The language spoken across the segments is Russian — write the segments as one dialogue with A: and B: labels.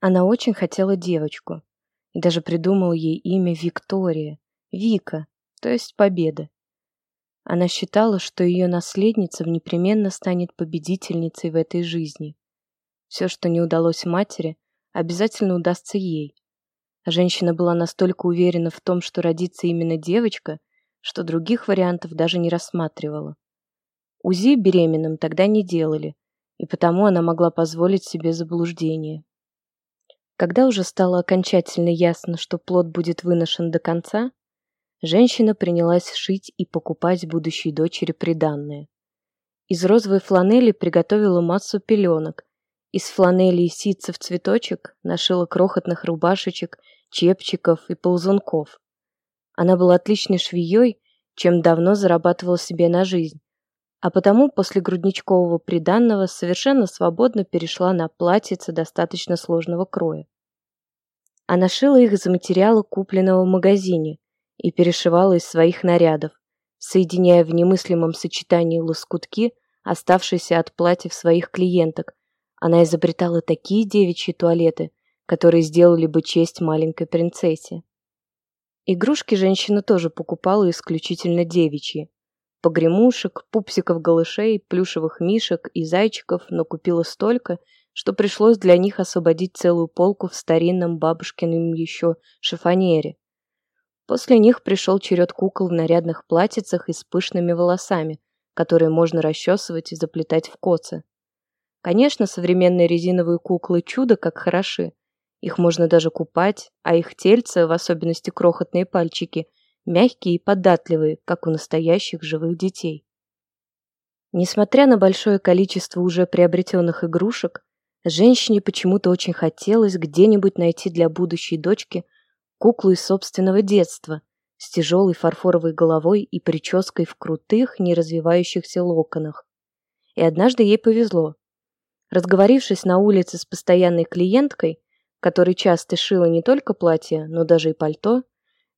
A: Она очень хотела девочку и даже придумала ей имя Виктория, Вика, то есть Победа. Она считала, что ее наследница непременно станет победительницей в этой жизни. Все, что не удалось матери, обязательно удастся ей. Женщина была настолько уверена в том, что родится именно девочка, что других вариантов даже не рассматривала. УЗИ беременным тогда не делали, и потому она могла позволить себе заблуждение. Когда уже стало окончательно ясно, что плод будет выношен до конца, женщина принялась шить и покупать будущей дочери приданное. Из розовой фланели приготовила массу пеленок, из фланели и ситца цветочек нашила крохотных рубашечек, чепчиков и ползунков. Она была отличной швеей, чем давно зарабатывала себе на жизнь, а потому после грудничкового приданного совершенно свободно перешла на платьице достаточно сложного кроя. Она шила их из материала, купленного в магазине, и перешивала из своих нарядов, соединяя в немыслимом сочетании лоскутки, оставшиеся от платьев своих клиенток. Она изобретала такие девичьи туалеты, которые сделали бы честь маленькой принцессе. Игрушки женщина тоже покупала исключительно девичьи. Погремушек, пупсиков-голышей, плюшевых мишек и зайчиков накупила столько, что пришлось для них освободить целую полку в старинном бабушкином еще шифонере. После них пришел черед кукол в нарядных платьицах и с пышными волосами, которые можно расчесывать и заплетать в коцы. Конечно, современные резиновые куклы чудо как хороши. Их можно даже купать, а их тельца, в особенности крохотные пальчики, мягкие и податливые, как у настоящих живых детей. Несмотря на большое количество уже приобретенных игрушек, женщине почему-то очень хотелось где-нибудь найти для будущей дочки куклу из собственного детства с тяжелой фарфоровой головой и прической в крутых, не развивающихся локонах. И однажды ей повезло. Разговорившись на улице с постоянной клиенткой, которой часто шила не только платья, но даже и пальто,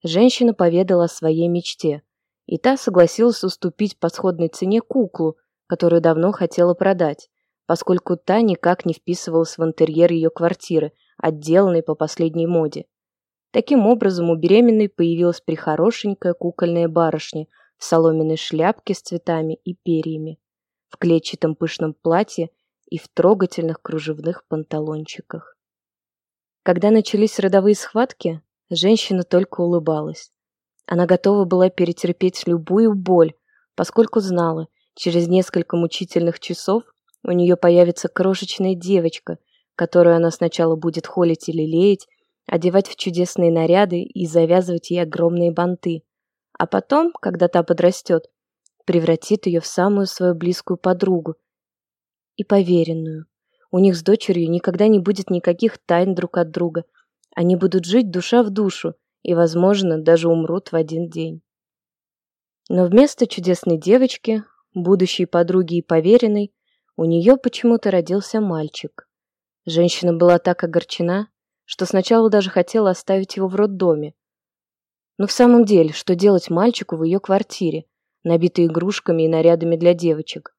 A: женщина поведала о своей мечте, и та согласилась уступить по сходной цене куклу, которую давно хотела продать, поскольку та никак не вписывалась в интерьер ее квартиры, отделанной по последней моде. Таким образом, у беременной появилась прихорошенькая кукольная барышня в соломенной шляпке с цветами и перьями, в клетчатом пышном платье и в трогательных кружевных панталончиках. Когда начались родовые схватки, женщина только улыбалась. Она готова была перетерпеть любую боль, поскольку знала, через несколько мучительных часов у нее появится крошечная девочка, которую она сначала будет холить или лелеять, одевать в чудесные наряды и завязывать ей огромные банты. А потом, когда та подрастет, превратит ее в самую свою близкую подругу и поверенную. У них с дочерью никогда не будет никаких тайн друг от друга. Они будут жить душа в душу и, возможно, даже умрут в один день. Но вместо чудесной девочки, будущей подруги и поверенной, у нее почему-то родился мальчик. Женщина была так огорчена, что сначала даже хотела оставить его в роддоме. Но в самом деле, что делать мальчику в ее квартире, набитой игрушками и нарядами для девочек?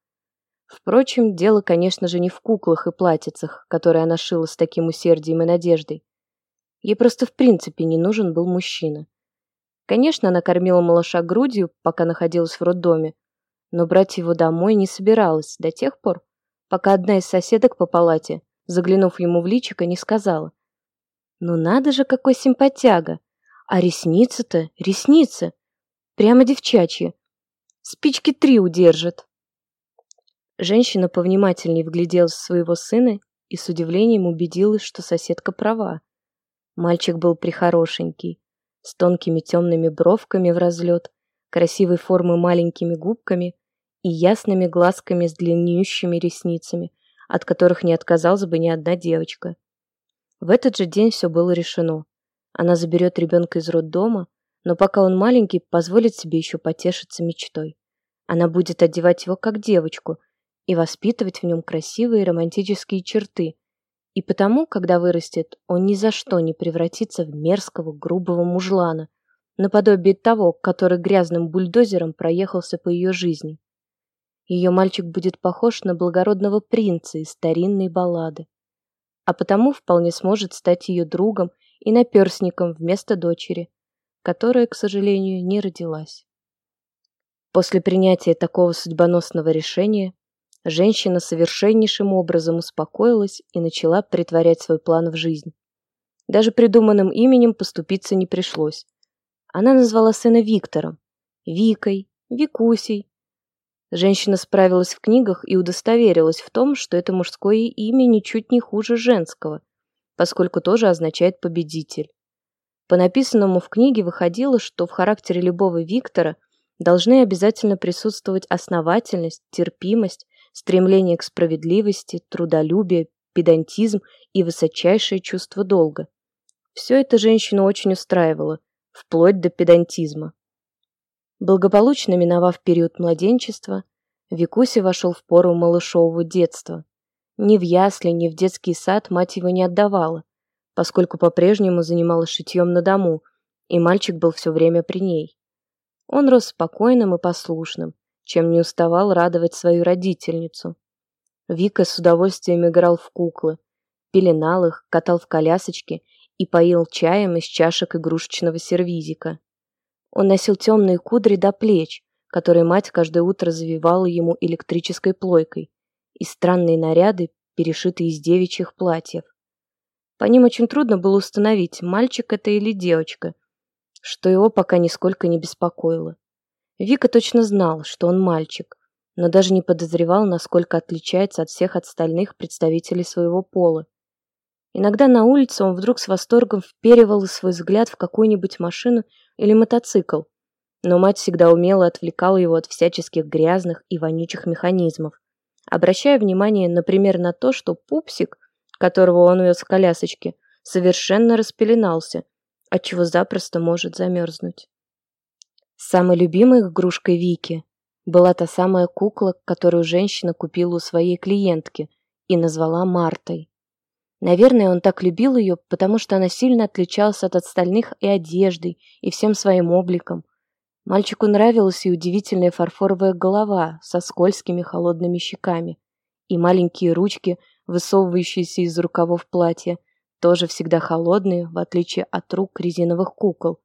A: Впрочем, дело, конечно же, не в куклах и платьицах, которые она шила с таким усердием и надеждой. Ей просто в принципе не нужен был мужчина. Конечно, она кормила малыша грудью, пока находилась в роддоме, но брать его домой не собиралась до тех пор, пока одна из соседок по палате, заглянув ему в личико, не сказала. Ну надо же, какой симпатяга! А ресницы-то, ресницы! Прямо девчачьи. Спички три удержат. Женщина повнимательнее вгляделась в своего сына и с удивлением убедилась, что соседка права. Мальчик был прихорошенький, с тонкими темными бровками в разлет, красивой формы маленькими губками и ясными глазками с длиннющими ресницами, от которых не отказалась бы ни одна девочка. В этот же день все было решено. Она заберет ребенка из роддома, но пока он маленький, позволит себе еще потешиться мечтой. Она будет одевать его как девочку и воспитывать в нем красивые романтические черты. И потому, когда вырастет, он ни за что не превратится в мерзкого, грубого мужлана, наподобие того, который грязным бульдозером проехался по ее жизни. Ее мальчик будет похож на благородного принца из старинной баллады. а потому вполне сможет стать ее другом и наперсником вместо дочери, которая, к сожалению, не родилась. После принятия такого судьбоносного решения женщина совершеннейшим образом успокоилась и начала притворять свой план в жизнь. Даже придуманным именем поступиться не пришлось. Она назвала сына Виктором, Викой, Викусей. Женщина справилась в книгах и удостоверилась в том, что это мужское имя ничуть не хуже женского, поскольку тоже означает «победитель». По написанному в книге выходило, что в характере любого Виктора – должны обязательно присутствовать основательность, терпимость, стремление к справедливости, трудолюбие, педантизм и высочайшее чувство долга. Все это женщину очень устраивало, вплоть до педантизма. Благополучно миновав период младенчества, Викуси вошел в пору малышового детства. Ни в ясли, ни в детский сад мать его не отдавала, поскольку по-прежнему занималась шитьем на дому, и мальчик был все время при ней. Он рос спокойным и послушным, чем не уставал радовать свою родительницу. Вика с удовольствием играл в куклы, пеленал их, катал в колясочке и поил чаем из чашек игрушечного сервизика. Он носил темные кудри до плеч, которые мать каждое утро завивала ему электрической плойкой, и странные наряды, перешитые из девичьих платьев. По ним очень трудно было установить, мальчик это или девочка, что его пока нисколько не беспокоило. Вика точно знал, что он мальчик, но даже не подозревал, насколько отличается от всех остальных представителей своего пола. Иногда на улице он вдруг с восторгом вперивал свой взгляд в какую-нибудь машину или мотоцикл, но мать всегда умело отвлекала его от всяческих грязных и вонючих механизмов, обращая внимание, например, на то, что пупсик, которого он вез в колясочке, совершенно распеленался отчего запросто может замерзнуть. Самой любимой игрушкой Вики была та самая кукла, которую женщина купила у своей клиентки и назвала Мартой. Наверное, он так любил ее, потому что она сильно отличалась от остальных и одеждой, и всем своим обликом. Мальчику нравилась и удивительная фарфоровая голова со скользкими холодными щеками, и маленькие ручки, высовывающиеся из рукавов платья, тоже всегда холодные, в отличие от рук резиновых кукол,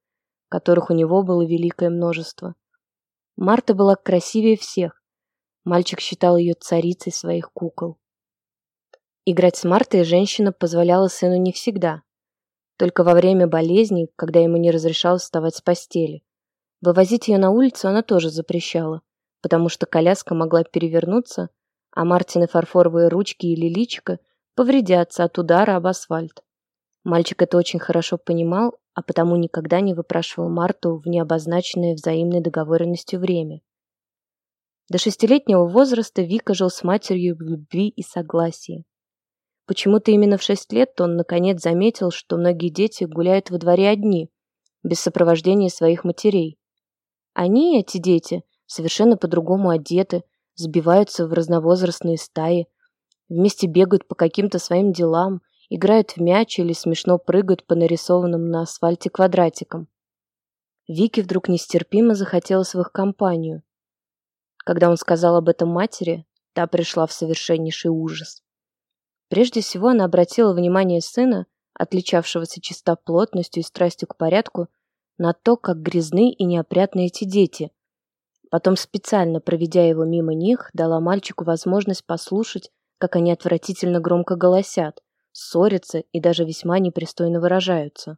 A: которых у него было великое множество. Марта была красивее всех. Мальчик считал ее царицей своих кукол. Играть с Мартой женщина позволяла сыну не всегда. Только во время болезни, когда ему не разрешалось вставать с постели. Вывозить ее на улицу она тоже запрещала, потому что коляска могла перевернуться, а Мартины фарфоровые ручки или личико повредятся от удара об асфальт. Мальчик это очень хорошо понимал, а потому никогда не выпрашивал Марту в необозначенное взаимной договоренностью время. До шестилетнего возраста Вика жил с матерью в любви и согласии. Почему-то именно в шесть лет он наконец заметил, что многие дети гуляют во дворе одни, без сопровождения своих матерей. Они, эти дети, совершенно по-другому одеты, сбиваются в разновозрастные стаи, вместе бегают по каким-то своим делам – играют в мяч или смешно прыгают по нарисованным на асфальте квадратикам. Вике вдруг нестерпимо захотелось в их компанию. Когда он сказал об этом матери, та пришла в совершеннейший ужас. Прежде всего она обратила внимание сына, отличавшегося чистоплотностью и страстью к порядку, на то, как грязны и неопрятны эти дети. Потом, специально проведя его мимо них, дала мальчику возможность послушать, как они отвратительно громко голосят, ссорятся и даже весьма непристойно выражаются.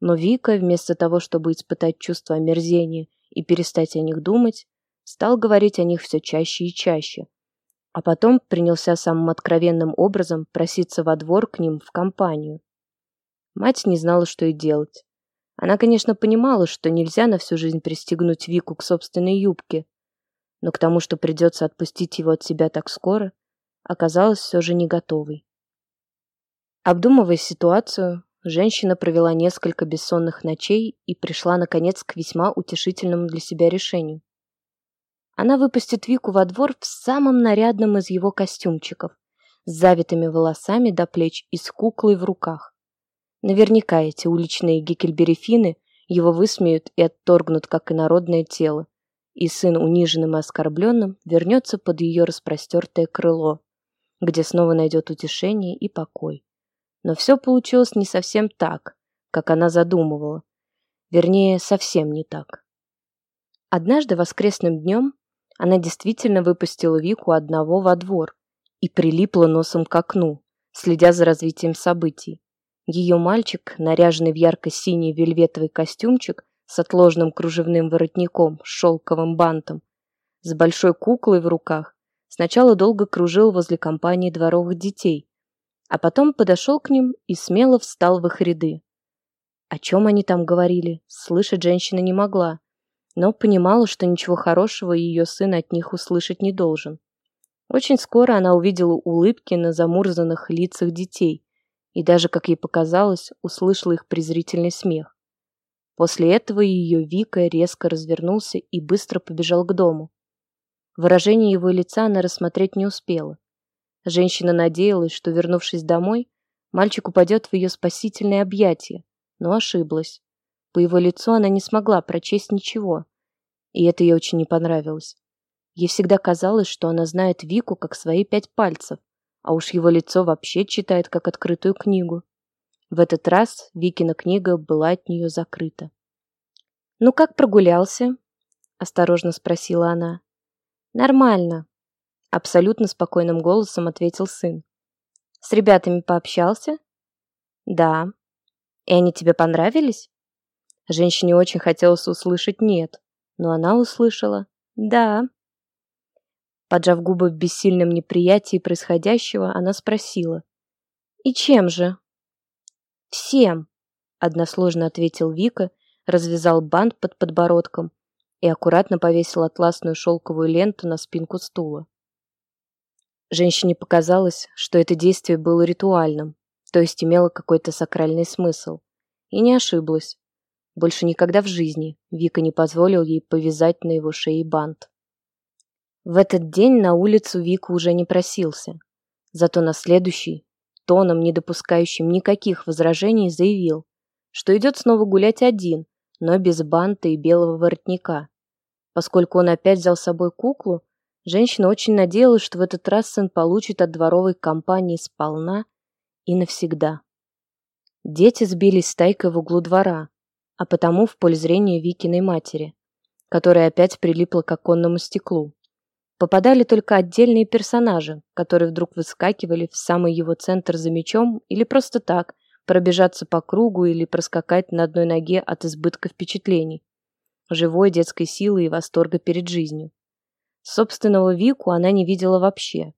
A: Но Вика, вместо того, чтобы испытать чувство омерзения и перестать о них думать, стал говорить о них все чаще и чаще, а потом принялся самым откровенным образом проситься во двор к ним в компанию. Мать не знала, что и делать. Она, конечно, понимала, что нельзя на всю жизнь пристегнуть Вику к собственной юбке, но к тому, что придется отпустить его от себя так скоро, оказалась все же не готовой. Обдумывая ситуацию, женщина провела несколько бессонных ночей и пришла, наконец, к весьма утешительному для себя решению. Она выпустит Вику во двор в самом нарядном из его костюмчиков, с завитыми волосами до плеч и с куклой в руках. Наверняка эти уличные гекельберифины его высмеют и отторгнут, как инородное тело, и сын, униженным и оскорбленным, вернется под ее распростертое крыло, где снова найдет утешение и покой. Но все получилось не совсем так, как она задумывала. Вернее, совсем не так. Однажды воскресным днем она действительно выпустила Вику одного во двор и прилипла носом к окну, следя за развитием событий. Ее мальчик, наряженный в ярко-синий вельветовый костюмчик с отложенным кружевным воротником с шелковым бантом, с большой куклой в руках, сначала долго кружил возле компании дворовых детей, а потом подошел к ним и смело встал в их ряды. О чем они там говорили, слышать женщина не могла, но понимала, что ничего хорошего ее сын от них услышать не должен. Очень скоро она увидела улыбки на замурзанных лицах детей и даже, как ей показалось, услышала их презрительный смех. После этого ее Вика резко развернулся и быстро побежал к дому. Выражение его лица она рассмотреть не успела. Женщина надеялась, что, вернувшись домой, мальчик упадет в ее спасительное объятие, но ошиблась. По его лицу она не смогла прочесть ничего, и это ей очень не понравилось. Ей всегда казалось, что она знает Вику как свои пять пальцев, а уж его лицо вообще читает как открытую книгу. В этот раз Викина книга была от нее закрыта. «Ну как прогулялся?» – осторожно спросила она. «Нормально», – абсолютно спокойным голосом ответил сын. «С ребятами пообщался?» «Да». «И они тебе понравились?» Женщине очень хотелось услышать «нет», но она услышала «да». Поджав губы в бессильном неприятии происходящего, она спросила. «И чем же?» «Всем», — односложно ответил Вика, развязал бант под подбородком и аккуратно повесил атласную шелковую ленту на спинку стула. Женщине показалось, что это действие было ритуальным, то есть имело какой-то сакральный смысл. И не ошиблась. Больше никогда в жизни Вика не позволил ей повязать на его шее бант. В этот день на улицу Вика уже не просился. Зато на следующий, тоном, не допускающим никаких возражений, заявил, что идет снова гулять один, но без банта и белого воротника. Поскольку он опять взял с собой куклу, женщина очень надеялась, что в этот раз сын получит от дворовой компании сполна и навсегда. Дети сбились стайкой в углу двора, а потому в поле зрения Викиной матери, которая опять прилипла к оконному стеклу. Попадали только отдельные персонажи, которые вдруг выскакивали в самый его центр за мечом или просто так, пробежаться по кругу или проскакать на одной ноге от избытка впечатлений, живой детской силы и восторга перед жизнью. Собственного Вику она не видела вообще.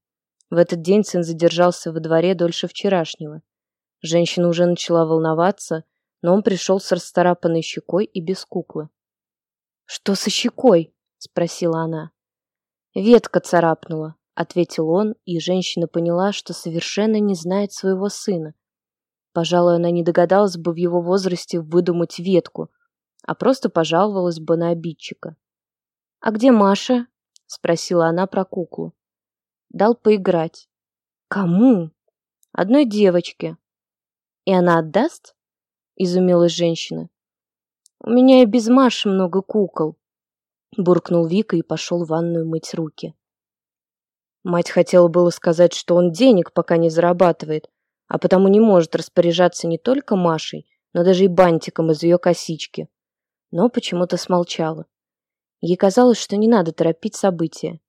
A: В этот день сын задержался во дворе дольше вчерашнего. Женщина уже начала волноваться, но он пришел с расцарапанной щекой и без куклы. «Что со щекой?» – спросила она. «Ветка царапнула», — ответил он, и женщина поняла, что совершенно не знает своего сына. Пожалуй, она не догадалась бы в его возрасте выдумать ветку, а просто пожаловалась бы на обидчика. «А где Маша?» — спросила она про куклу. «Дал поиграть». «Кому?» «Одной девочке». «И она отдаст?» — изумилась женщина. «У меня и без Маши много кукол», буркнул Вика и пошел в ванную мыть руки. Мать хотела было сказать, что он денег пока не зарабатывает, а потому не может распоряжаться не только Машей, но даже и бантиком из ее косички. Но почему-то смолчала. Ей казалось, что не надо торопить события.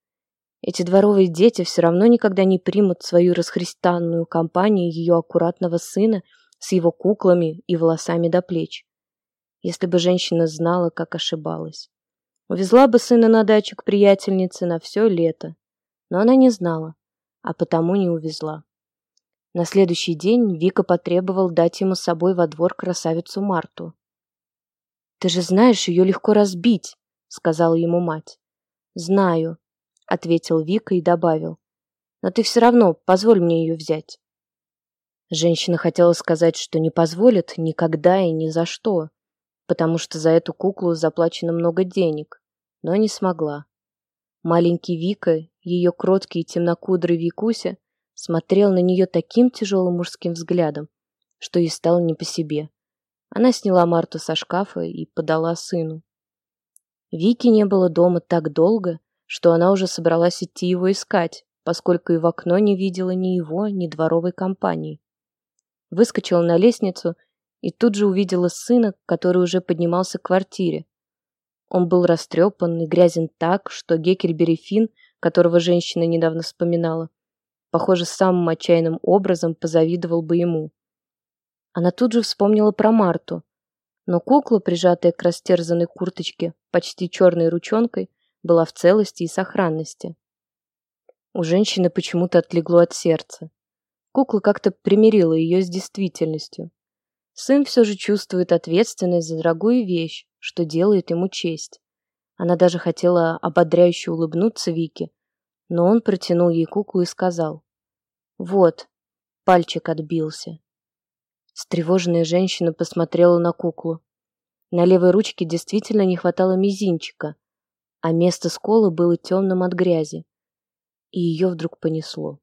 A: Эти дворовые дети все равно никогда не примут свою расхристанную компанию ее аккуратного сына с его куклами и волосами до плеч. Если бы женщина знала, как ошибалась. Увезла бы сына на дачу к приятельнице на все лето. Но она не знала, а потому не увезла. На следующий день Вика потребовал дать ему с собой во двор красавицу Марту. «Ты же знаешь, ее легко разбить», — сказала ему мать. «Знаю», — ответил Вика и добавил. «Но ты все равно позволь мне ее взять». Женщина хотела сказать, что не позволит никогда и ни за что, потому что за эту куклу заплачено много денег, но не смогла. Маленький Вика, ее кроткий и темнокудрый Викуся, смотрел на нее таким тяжелым мужским взглядом, что ей стало не по себе. Она сняла Марту со шкафа и подала сыну. Вики не было дома так долго, что она уже собралась идти его искать, поскольку и в окно не видела ни его, ни дворовой компании. выскочила на лестницу и тут же увидела сына, который уже поднимался к квартире. Он был растрепан и грязен так, что Геккельбери Финн, которого женщина недавно вспоминала, похоже, самым отчаянным образом позавидовал бы ему. Она тут же вспомнила про Марту, но кукла, прижатая к растерзанной курточке почти черной ручонкой, была в целости и сохранности. У женщины почему-то отлегло от сердца. Кукла как-то примирила ее с действительностью. Сын все же чувствует ответственность за дорогую вещь, что делает ему честь. Она даже хотела ободряюще улыбнуться Вике, но он протянул ей куклу и сказал. «Вот, пальчик отбился». Встревоженная женщина посмотрела на куклу. На левой ручке действительно не хватало мизинчика, а место скола было темным от грязи. И ее вдруг понесло.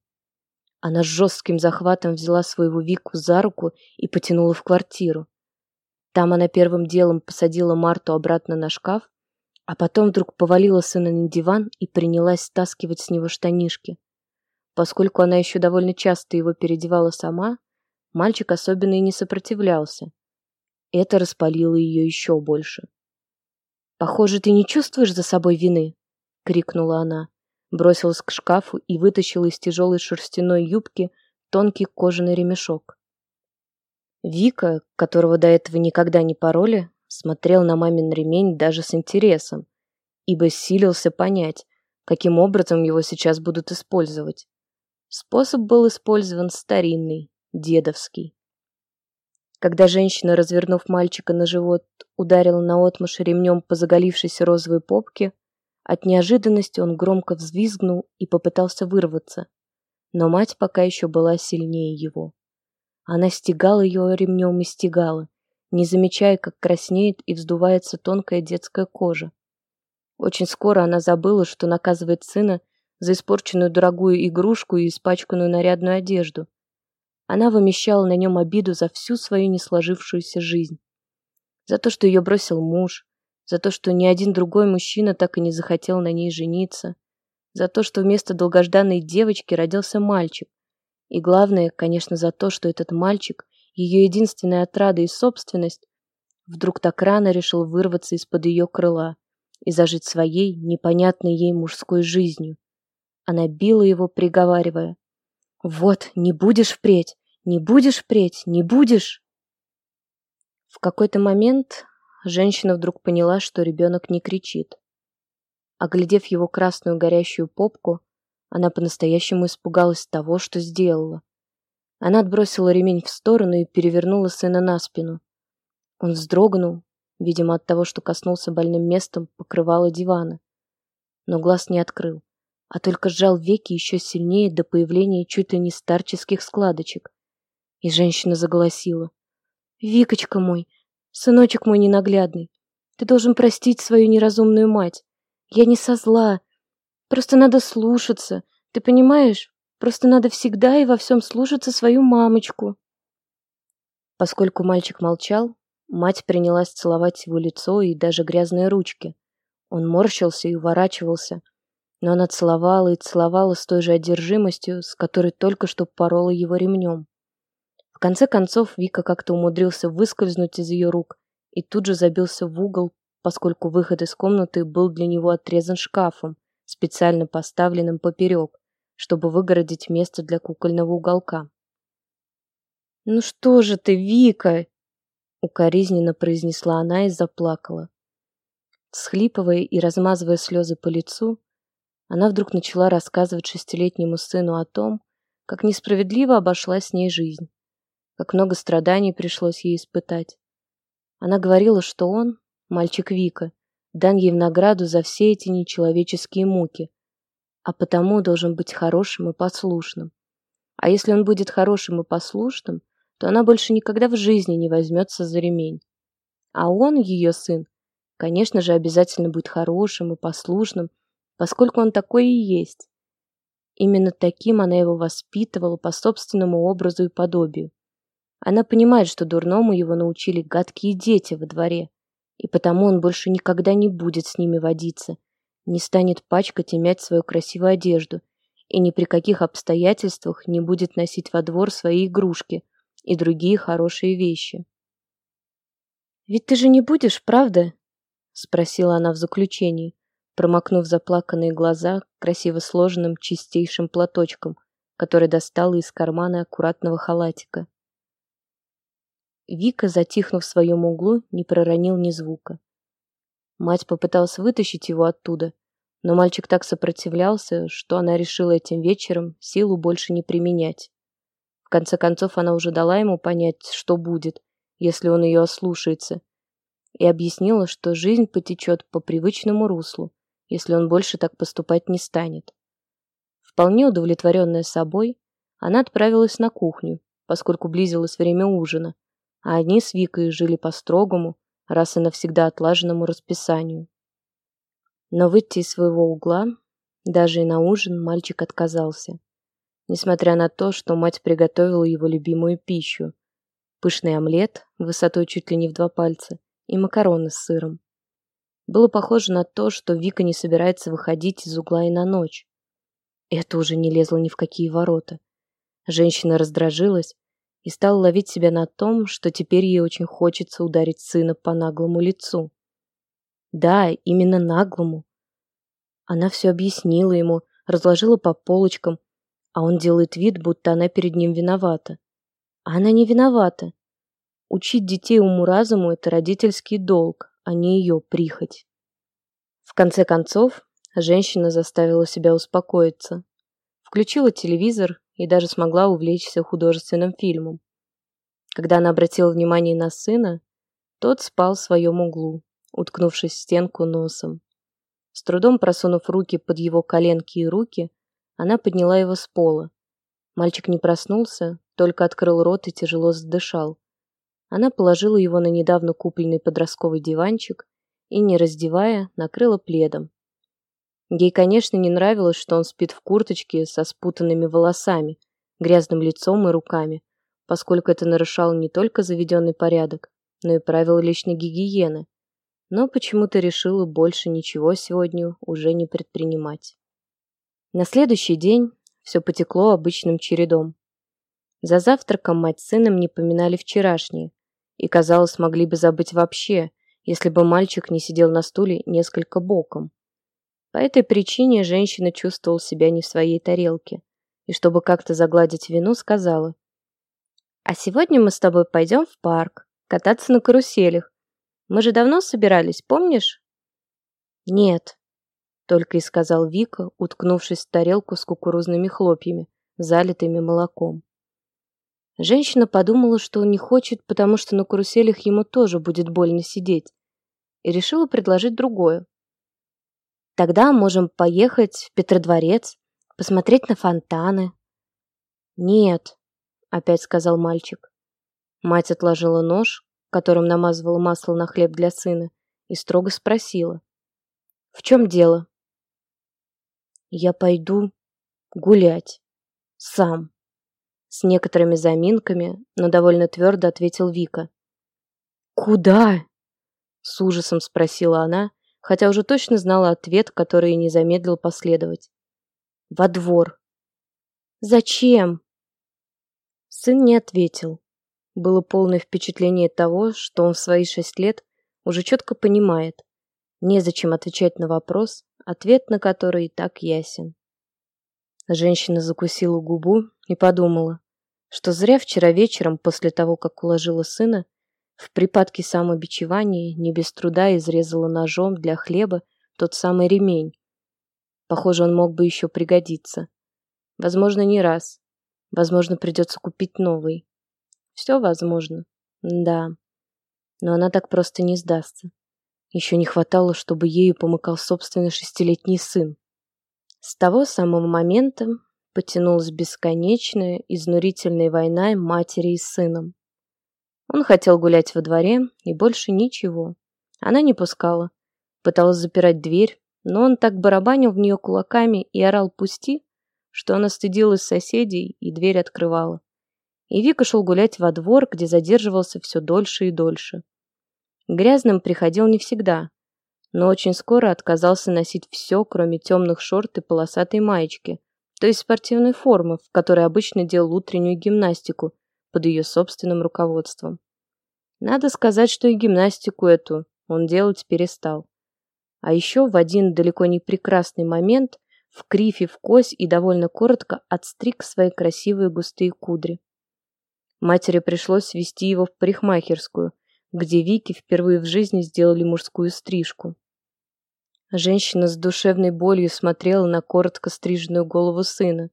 A: Она с жестким захватом взяла своего Вику за руку и потянула в квартиру. Там она первым делом посадила Марту обратно на шкаф, а потом вдруг повалила сына на диван и принялась стаскивать с него штанишки. Поскольку она еще довольно часто его переодевала сама, мальчик особенно и не сопротивлялся. Это распалило ее еще больше. «Похоже, ты не чувствуешь за собой вины?» — крикнула она, бросилась к шкафу и вытащила из тяжелой шерстяной юбки тонкий кожаный ремешок. Вика, которого до этого никогда не пороли, смотрел на мамин ремень даже с интересом, ибо силился понять, каким образом его сейчас будут использовать. Способ был использован старинный, дедовский. Когда женщина, развернув мальчика на живот, ударила наотмашь ремнем по заголившейся розовой попке, от неожиданности он громко взвизгнул и попытался вырваться, но мать пока еще была сильнее его. Она стегала ее ремнем и стегала, не замечая, как краснеет и вздувается тонкая детская кожа. Очень скоро она забыла, что наказывает сына за испорченную дорогую игрушку и испачканную нарядную одежду. Она вымещала на нем обиду за всю свою несложившуюся жизнь. За то, что ее бросил муж, за то, что ни один другой мужчина так и не захотел на ней жениться, за то, что вместо долгожданной девочки родился мальчик, и главное, конечно, за то, что этот мальчик, ее единственная отрада и собственность, вдруг так рано решил вырваться из-под ее крыла и зажить своей, непонятной ей мужской жизнью. Она била его, приговаривая. «Вот, не будешь впредь, не будешь впредь, не будешь!» В какой-то момент женщина вдруг поняла, что ребенок не кричит. Оглядев его красную горящую попку, она по-настоящему испугалась того, что сделала. Она отбросила ремень в сторону и перевернула сына на спину. Он вздрогнул, видимо, от того, что коснулся больным местом покрывала дивана. Но глаз не открыл, а только сжал веки еще сильнее до появления чуть ли не старческих складочек. И женщина заголосила. «Викочка мой, сыночек мой ненаглядный, ты должен простить свою неразумную мать. Я не со зла, Просто надо слушаться. Ты понимаешь? Просто надо всегда и во всем слушаться свою мамочку. Поскольку мальчик молчал, мать принялась целовать его лицо и даже грязные ручки. Он морщился и уворачивался, но она целовала и целовала с той же одержимостью, с которой только что порола его ремнем. В конце концов Вика как-то умудрился выскользнуть из ее рук и тут же забился в угол, поскольку выход из комнаты был для него отрезан шкафом, специально поставленным поперек, чтобы выгородить место для кукольного уголка. «Ну что же ты, Вика!» укоризненно произнесла она и заплакала. Схлипывая и размазывая слезы по лицу, она вдруг начала рассказывать шестилетнему сыну о том, как несправедливо обошлась с ней жизнь, как много страданий пришлось ей испытать. Она говорила, что он, мальчик Вика, дан ей в награду за все эти нечеловеческие муки, а потому должен быть хорошим и послушным. А если он будет хорошим и послушным, то она больше никогда в жизни не возьмется за ремень. А он, ее сын, конечно же, обязательно будет хорошим и послушным, поскольку он такой и есть. Именно таким она его воспитывала по собственному образу и подобию. Она понимает, что дурному его научили гадкие дети во дворе, и потому он больше никогда не будет с ними водиться, не станет пачкать и мять свою красивую одежду, и ни при каких обстоятельствах не будет носить во двор свои игрушки и другие хорошие вещи. «Ведь ты же не будешь, правда?» — спросила она в заключении, промокнув заплаканные глаза красиво сложенным чистейшим платочком, который достала из кармана аккуратного халатика. Вика, затихнув в своем углу, не проронил ни звука. Мать попыталась вытащить его оттуда, но мальчик так сопротивлялся, что она решила этим вечером силу больше не применять. В конце концов, она уже дала ему понять, что будет, если он ее ослушается, и объяснила, что жизнь потечет по привычному руслу, если он больше так поступать не станет. Вполне удовлетворенная собой, она отправилась на кухню, поскольку близилось время ужина, а они с Викой жили по строгому, раз и навсегда отлаженному расписанию. Но выйти из своего угла, даже и на ужин, мальчик отказался. Несмотря на то, что мать приготовила его любимую пищу. Пышный омлет, высотой чуть ли не в два пальца, и макароны с сыром. Было похоже на то, что Вика не собирается выходить из угла и на ночь. Это уже не лезло ни в какие ворота. Женщина раздражилась и стала ловить себя на том, что теперь ей очень хочется ударить сына по наглому лицу. Да, именно наглому. Она все объяснила ему, разложила по полочкам, а он делает вид, будто она перед ним виновата. А она не виновата. Учить детей уму-разуму – это родительский долг, а не ее прихоть. В конце концов, женщина заставила себя успокоиться. Включила телевизор и даже смогла увлечься художественным фильмом. Когда она обратила внимание на сына, тот спал в своем углу, уткнувшись в стенку носом. С трудом просунув руки под его коленки и руки, она подняла его с пола. Мальчик не проснулся, только открыл рот и тяжело задышал. Она положила его на недавно купленный подростковый диванчик и, не раздевая, накрыла пледом. Ей, конечно, не нравилось, что он спит в курточке со спутанными волосами, грязным лицом и руками, поскольку это нарушало не только заведенный порядок, но и правила личной гигиены. Но почему-то решила больше ничего сегодня уже не предпринимать. На следующий день все потекло обычным чередом. За завтраком мать с сыном не поминали вчерашнее, и, казалось, могли бы забыть вообще, если бы мальчик не сидел на стуле несколько боком. По этой причине женщина чувствовала себя не в своей тарелке, и чтобы как-то загладить вину, сказала, «А сегодня мы с тобой пойдем в парк, кататься на каруселях. Мы же давно собирались, помнишь?» «Нет», — только и сказал Вика, уткнувшись в тарелку с кукурузными хлопьями, залитыми молоком. Женщина подумала, что он не хочет, потому что на каруселях ему тоже будет больно сидеть, и решила предложить другое. Тогда можем поехать в Петродворец, посмотреть на фонтаны. Нет, опять сказал мальчик. Мать отложила нож, которым намазывала масло на хлеб для сына, и строго спросила. В чем дело? Я пойду гулять. Сам. С некоторыми заминками, но довольно твердо ответил Вика. «Куда?» С ужасом спросила она, хотя уже точно знала ответ, который не замедлил последовать. «Во двор». «Зачем?» Сын не ответил. Было полное впечатление того, что он в свои шесть лет уже четко понимает. Незачем отвечать на вопрос, ответ на который и так ясен. Женщина закусила губу и подумала, что зря вчера вечером, после того, как уложила сына, в припадке самобичевания не без труда изрезала ножом для хлеба тот самый ремень. Похоже, он мог бы еще пригодиться. Возможно, не раз. Возможно, придется купить новый. Все возможно. Да. Но она так просто не сдастся. Еще не хватало, чтобы ею помыкал собственный шестилетний сын. С того самого момента потянулась бесконечная, изнурительная война матери и сыном. Он хотел гулять во дворе и больше ничего. Она не пускала. Пыталась запирать дверь, но он так барабанил в нее кулаками и орал «пусти», что она стыдилась соседей и дверь открывала. И Вика шел гулять во двор, где задерживался все дольше и дольше. Грязным приходил не всегда, но очень скоро отказался носить все, кроме темных шорт и полосатой маечки, то есть спортивной формы, в которой обычно делал утреннюю гимнастику, под ее собственным руководством. Надо сказать, что и гимнастику эту он делать перестал. А еще в один далеко не прекрасный момент в крифе в кось и довольно коротко отстриг свои красивые густые кудри. Матери пришлось вести его в парикмахерскую, где Вики впервые в жизни сделали мужскую стрижку. Женщина с душевной болью смотрела на коротко стриженную голову сына,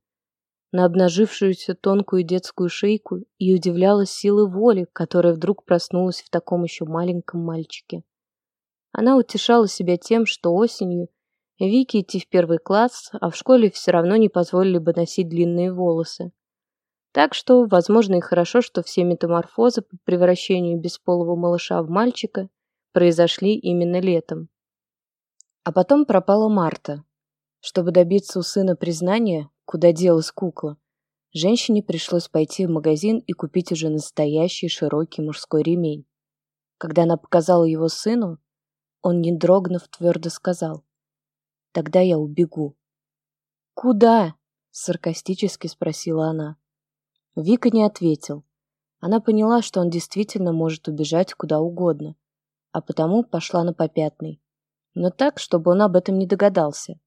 A: на обнажившуюся тонкую детскую шейку и удивлялась силы воли, которая вдруг проснулась в таком еще маленьком мальчике. Она утешала себя тем, что осенью Вике идти в первый класс, а в школе все равно не позволили бы носить длинные волосы. Так что, возможно, и хорошо, что все метаморфозы по превращению бесполого малыша в мальчика произошли именно летом. А потом пропала Марта. Чтобы добиться у сына признания, куда делась кукла, женщине пришлось пойти в магазин и купить уже настоящий широкий мужской ремень. Когда она показала его сыну, он, не дрогнув, твердо сказал, «Тогда я убегу». «Куда?» — саркастически спросила она. Вика не ответил. Она поняла, что он действительно может убежать куда угодно, а потому пошла на попятный. Но так, чтобы он об этом не догадался.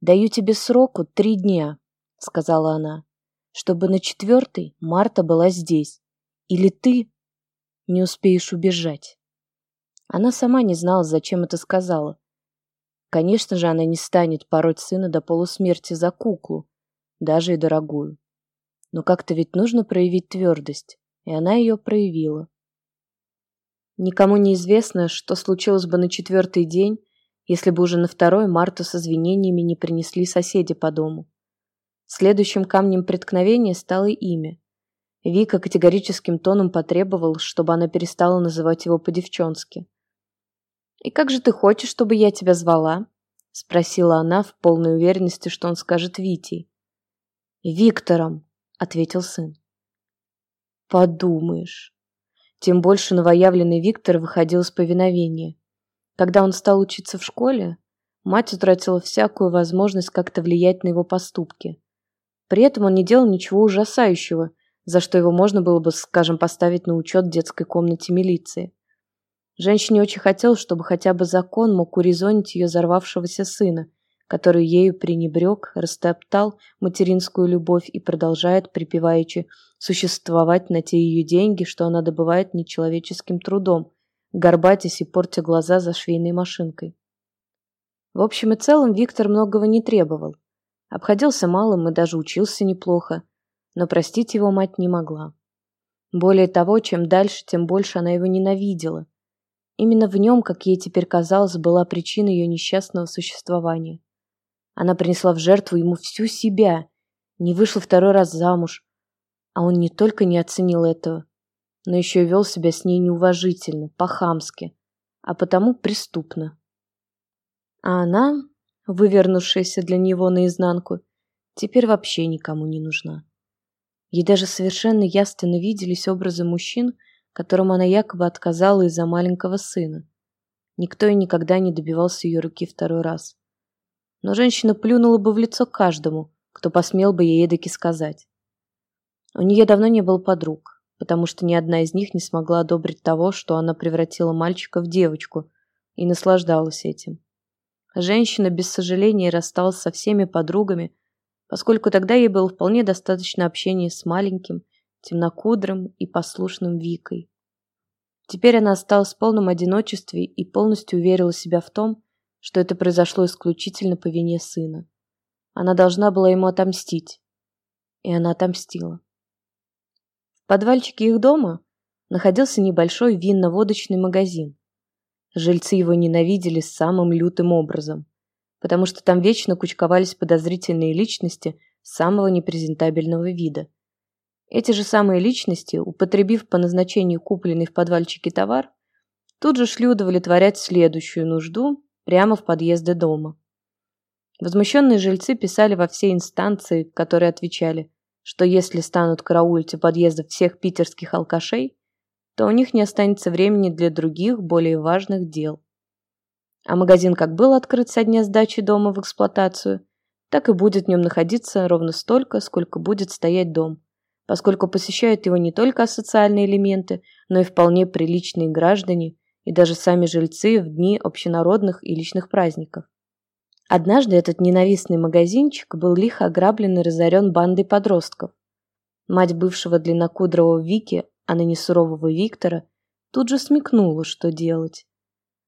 A: «Даю тебе сроку три дня», — сказала она, «чтобы на четвертый Марта была здесь. Или ты не успеешь убежать». Она сама не знала, зачем это сказала. Конечно же, она не станет пороть сына до полусмерти за куклу, даже и дорогую. Но как-то ведь нужно проявить твердость, и она ее проявила. Никому не известно, что случилось бы на четвертый день, если бы уже на второй Марту с извинениями не принесли соседи по дому. Следующим камнем преткновения стало имя. Вика категорическим тоном потребовал, чтобы она перестала называть его по-девчонски. «И как же ты хочешь, чтобы я тебя звала?» — спросила она в полной уверенности, что он скажет Витей. «Виктором», ответил сын. Подумаешь. Тем больше новоявленный Виктор выходил из повиновения. Когда он стал учиться в школе, мать утратила всякую возможность как-то влиять на его поступки. При этом он не делал ничего ужасающего, за что его можно было бы, скажем, поставить на учет в детской комнате милиции. Женщине очень хотелось, чтобы хотя бы закон мог урезонить ее взорвавшегося сына, который ею пренебрег, растоптал материнскую любовь и продолжает припеваючи существовать на те ее деньги, что она добывает нечеловеческим трудом, горбатясь и портя глаза за швейной машинкой. В общем и целом Виктор многого не требовал. Обходился малым и даже учился неплохо, но простить его мать не могла. Более того, чем дальше, тем больше она его ненавидела. Именно в нем, как ей теперь казалось, была причина ее несчастного существования. Она принесла в жертву ему всю себя, не вышла второй раз замуж. А он не только не оценил этого, но еще и вел себя с ней неуважительно, по-хамски, а потому преступно. А она, вывернувшаяся для него наизнанку, теперь вообще никому не нужна. Ей даже совершенно ясно виделись образы мужчин, которым она якобы отказала из-за маленького сына. Никто и никогда не добивался ее руки второй раз но женщина плюнула бы в лицо каждому, кто посмел бы ей эдаки сказать. У нее давно не было подруг, потому что ни одна из них не смогла одобрить того, что она превратила мальчика в девочку, и наслаждалась этим. Женщина без сожаления рассталась со всеми подругами, поскольку тогда ей было вполне достаточно общения с маленьким, темнокудрым и послушным Викой. Теперь она осталась в полном одиночестве и полностью уверила себя в том, что это произошло исключительно по вине сына. Она должна была ему отомстить. И она отомстила. В подвальчике их дома находился небольшой винно-водочный магазин. Жильцы его ненавидели самым лютым образом, потому что там вечно кучковались подозрительные личности самого непрезентабельного вида. Эти же самые личности, употребив по назначению купленный в подвальчике товар, тут же шли удовлетворять следующую нужду прямо в подъезде дома. Возмущенные жильцы писали во все инстанции, которые отвечали, что если станут караулить у подъезда всех питерских алкашей, то у них не останется времени для других, более важных дел. А магазин как был открыт со дня сдачи дома в эксплуатацию, так и будет в нем находиться ровно столько, сколько будет стоять дом, поскольку посещают его не только асоциальные элементы, но и вполне приличные граждане и даже сами жильцы в дни общенародных и личных праздников. Однажды этот ненавистный магазинчик был лихо ограблен и разорен бандой подростков. Мать бывшего длиннокудрого Вики, а ныне сурового Виктора, тут же смекнула, что делать.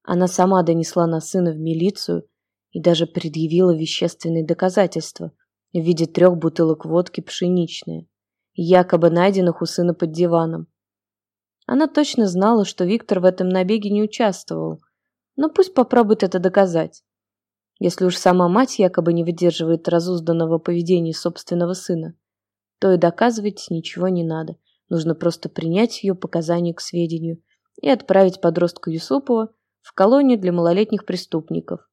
A: Она сама донесла на сына в милицию и даже предъявила вещественные доказательства в виде трех бутылок водки пшеничные якобы найденных у сына под диваном. Она точно знала, что Виктор в этом набеге не участвовал, но пусть попробует это доказать. Если уж сама мать якобы не выдерживает разузданного поведения собственного сына, то и доказывать ничего не надо. Нужно просто принять ее показания к сведению и отправить подростка Юсупова в колонию для малолетних преступников.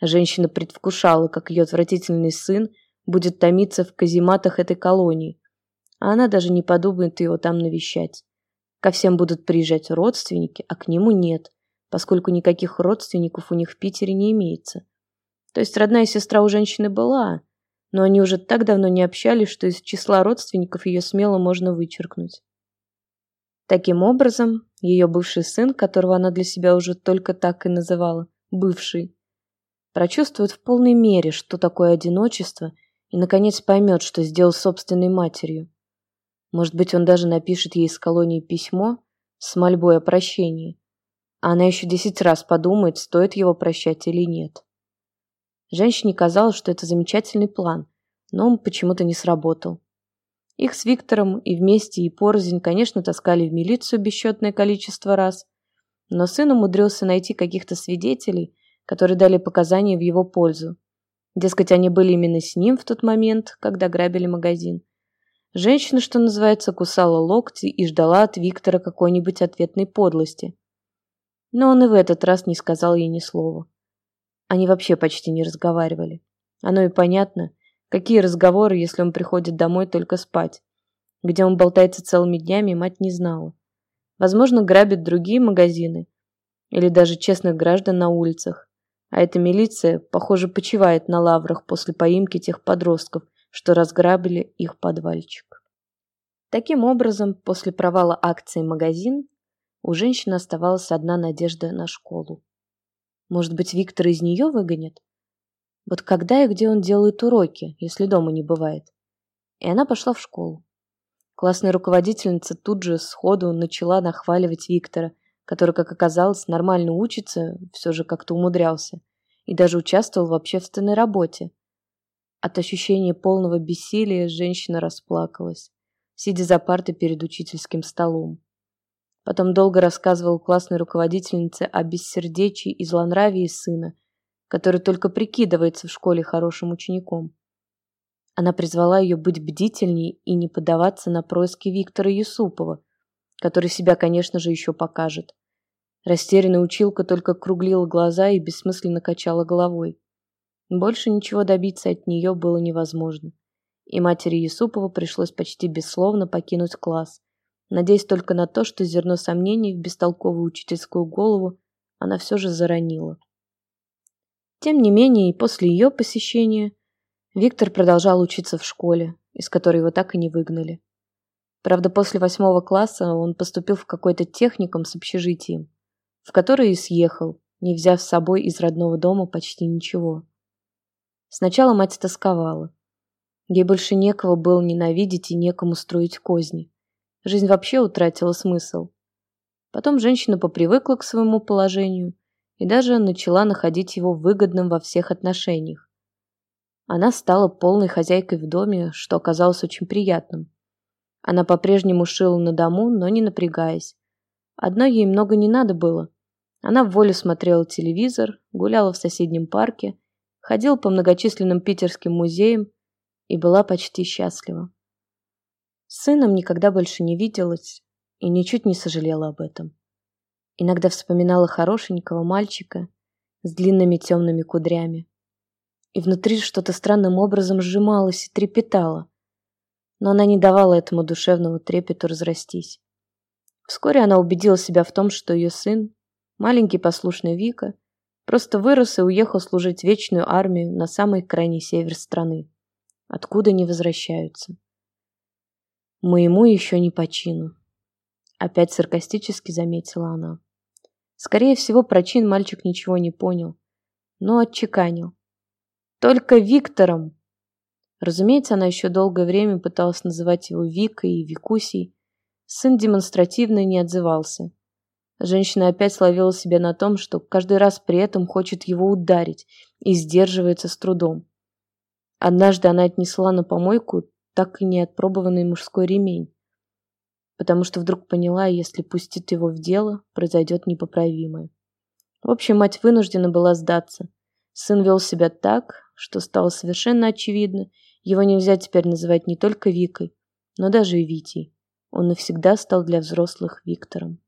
A: Женщина предвкушала, как ее отвратительный сын будет томиться в казематах этой колонии, а она даже не подумает его там навещать. Ко всем будут приезжать родственники, а к нему нет, поскольку никаких родственников у них в Питере не имеется. То есть родная сестра у женщины была, но они уже так давно не общались, что из числа родственников ее смело можно вычеркнуть. Таким образом, ее бывший сын, которого она для себя уже только так и называла, бывший, прочувствует в полной мере, что такое одиночество, и, наконец, поймет, что сделал собственной матерью. Может быть, он даже напишет ей из колонии письмо с мольбой о прощении. А она еще десять раз подумает, стоит его прощать или нет. Женщине казалось, что это замечательный план, но он почему-то не сработал. Их с Виктором и вместе, и порознь, конечно, таскали в милицию бесчетное количество раз, но сын умудрился найти каких-то свидетелей, которые дали показания в его пользу. Дескать, они были именно с ним в тот момент, когда грабили магазин. Женщина, что называется, кусала локти и ждала от Виктора какой-нибудь ответной подлости. Но он и в этот раз не сказал ей ни слова. Они вообще почти не разговаривали. Оно и понятно, какие разговоры, если он приходит домой только спать. Где он болтается целыми днями, мать не знала. Возможно, грабит другие магазины или даже честных граждан на улицах. А эта милиция, похоже, почивает на лаврах после поимки тех подростков, что разграбили их подвальчик. Таким образом, после провала акции «Магазин» у женщины оставалась одна надежда на школу. Может быть, Виктор из нее выгонит? Вот когда и где он делает уроки, если дома не бывает? И она пошла в школу. Классная руководительница тут же сходу начала нахваливать Виктора, который, как оказалось, нормально учится, все же как-то умудрялся, и даже участвовал в общественной работе. От ощущения полного бессилия женщина расплакалась, сидя за партой перед учительским столом. Потом долго рассказывал классной руководительнице о бессердечии и злонравии сына, который только прикидывается в школе хорошим учеником. Она призвала ее быть бдительней и не поддаваться на происки Виктора Юсупова, который себя, конечно же, еще покажет. Растерянная училка только круглила глаза и бессмысленно качала головой. Больше ничего добиться от нее было невозможно. И матери Юсупова пришлось почти бессловно покинуть класс, надеясь только на то, что зерно сомнений в бестолковую учительскую голову она все же заронила. Тем не менее, и после ее посещения Виктор продолжал учиться в школе, из которой его так и не выгнали. Правда, после восьмого класса он поступил в какой-то техникум с общежитием, в который и съехал, не взяв с собой из родного дома почти ничего. Сначала мать тосковала. Ей больше некого было ненавидеть и некому строить козни. Жизнь вообще утратила смысл. Потом женщина попривыкла к своему положению и даже начала находить его выгодным во всех отношениях. Она стала полной хозяйкой в доме, что оказалось очень приятным. Она по-прежнему шила на дому, но не напрягаясь. Одно ей много не надо было. Она в волю смотрела телевизор, гуляла в соседнем парке ходила по многочисленным питерским музеям и была почти счастлива. С сыном никогда больше не виделась и ничуть не сожалела об этом. Иногда вспоминала хорошенького мальчика с длинными темными кудрями. И внутри что-то странным образом сжималось и трепетало. Но она не давала этому душевному трепету разрастись. Вскоре она убедила себя в том, что ее сын, маленький послушный Вика, Просто вырос и уехал служить вечную армию на самый крайний север страны, откуда не возвращаются. Моему еще не по чину. Опять саркастически заметила она. Скорее всего, про чин мальчик ничего не понял, но отчеканил. Только Виктором! Разумеется, она еще долгое время пыталась называть его Викой и Викусей. Сын демонстративно не отзывался. Женщина опять словила себя на том, что каждый раз при этом хочет его ударить и сдерживается с трудом. Однажды она отнесла на помойку так и не отпробованный мужской ремень, потому что вдруг поняла, если пустит его в дело, произойдет непоправимое. В общем, мать вынуждена была сдаться. Сын вел себя так, что стало совершенно очевидно, его нельзя теперь называть не только Викой, но даже и Витей. Он навсегда стал для взрослых Виктором.